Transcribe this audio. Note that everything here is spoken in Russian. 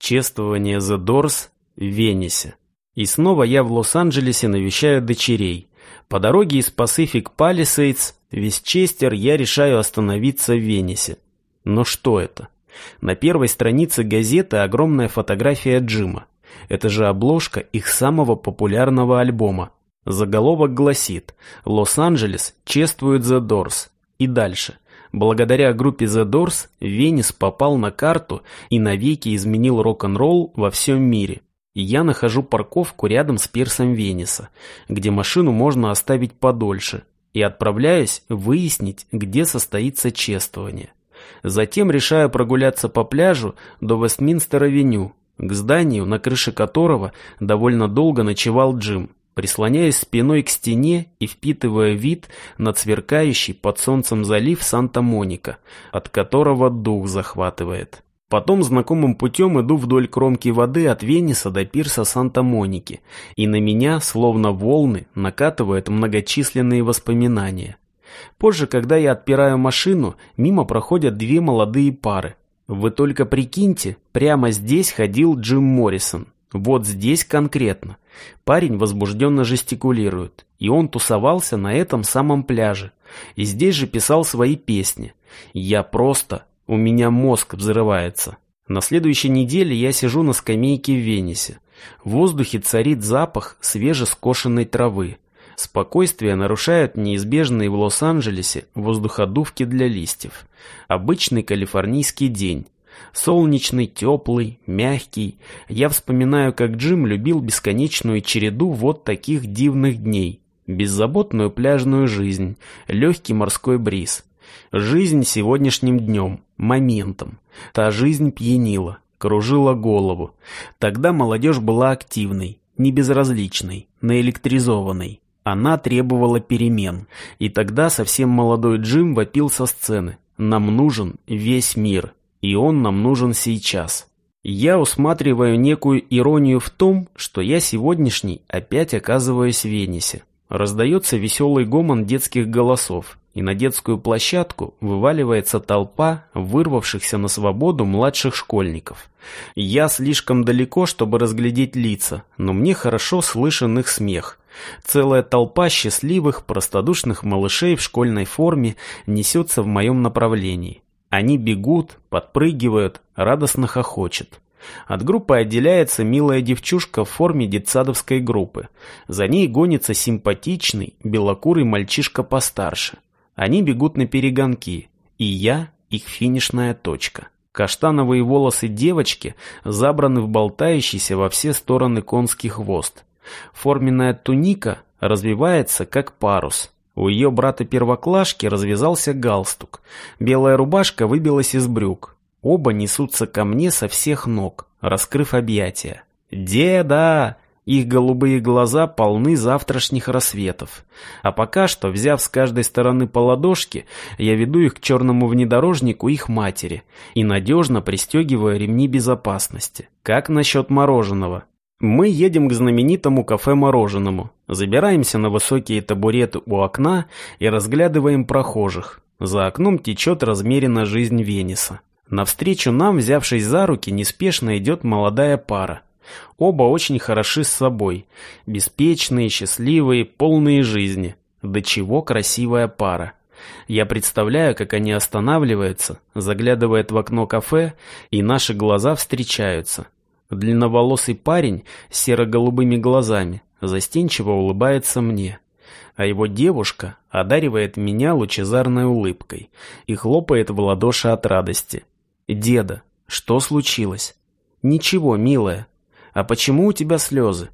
Чествование The Doors в Венесе. И снова я в Лос-Анджелесе навещаю дочерей. По дороге из Pacific Palisades в Вестчестер я решаю остановиться в Венесе. Но что это? На первой странице газеты огромная фотография Джима. Это же обложка их самого популярного альбома. Заголовок гласит «Лос-Анджелес чествует The Doors». И дальше. Благодаря группе The Doors Венес попал на карту и навеки изменил рок-н-ролл во всем мире. Я нахожу парковку рядом с пирсом Венеса, где машину можно оставить подольше, и отправляюсь выяснить, где состоится чествование. Затем решаю прогуляться по пляжу до Вестминстер-авеню, к зданию, на крыше которого довольно долго ночевал Джим прислоняясь спиной к стене и впитывая вид на сверкающий под солнцем залив Санта-Моника, от которого дух захватывает. Потом знакомым путем иду вдоль кромки воды от Вениса до пирса Санта-Моники, и на меня, словно волны, накатывают многочисленные воспоминания. Позже, когда я отпираю машину, мимо проходят две молодые пары. Вы только прикиньте, прямо здесь ходил Джим Моррисон. Вот здесь конкретно. Парень возбужденно жестикулирует, и он тусовался на этом самом пляже. И здесь же писал свои песни. Я просто... У меня мозг взрывается. На следующей неделе я сижу на скамейке в Венесе. В воздухе царит запах свежескошенной травы. Спокойствие нарушают неизбежные в Лос-Анджелесе воздуходувки для листьев. Обычный калифорнийский день. Солнечный, теплый, мягкий. Я вспоминаю, как Джим любил бесконечную череду вот таких дивных дней. Беззаботную пляжную жизнь, легкий морской бриз. Жизнь сегодняшним днем, моментом. Та жизнь пьянила, кружила голову. Тогда молодежь была активной, не безразличной, наэлектризованной. Она требовала перемен. И тогда совсем молодой Джим вопил со сцены. «Нам нужен весь мир» и он нам нужен сейчас. Я усматриваю некую иронию в том, что я сегодняшний опять оказываюсь в Венесе. Раздается веселый гомон детских голосов, и на детскую площадку вываливается толпа вырвавшихся на свободу младших школьников. Я слишком далеко, чтобы разглядеть лица, но мне хорошо слышен их смех. Целая толпа счастливых, простодушных малышей в школьной форме несется в моем направлении. Они бегут, подпрыгивают, радостно хохочет. От группы отделяется милая девчушка в форме детсадовской группы. За ней гонится симпатичный, белокурый мальчишка постарше. Они бегут на перегонки, и я их финишная точка. Каштановые волосы девочки забраны в болтающийся во все стороны конский хвост. Форменная туника развивается, как парус. У ее брата-первоклашки развязался галстук. Белая рубашка выбилась из брюк. Оба несутся ко мне со всех ног, раскрыв объятия. «Деда!» Их голубые глаза полны завтрашних рассветов. А пока что, взяв с каждой стороны по ладошке, я веду их к черному внедорожнику их матери и надежно пристегиваю ремни безопасности. Как насчет мороженого? Мы едем к знаменитому кафе-мороженому, забираемся на высокие табуреты у окна и разглядываем прохожих. За окном течет размеренно жизнь Венеса. Навстречу нам, взявшись за руки, неспешно идет молодая пара. Оба очень хороши с собой, беспечные, счастливые, полные жизни. До чего красивая пара. Я представляю, как они останавливаются, заглядывают в окно кафе, и наши глаза встречаются. Длинноволосый парень с серо-голубыми глазами застенчиво улыбается мне, а его девушка одаривает меня лучезарной улыбкой и хлопает в ладоши от радости. «Деда, что случилось?» «Ничего, милая. А почему у тебя слезы?»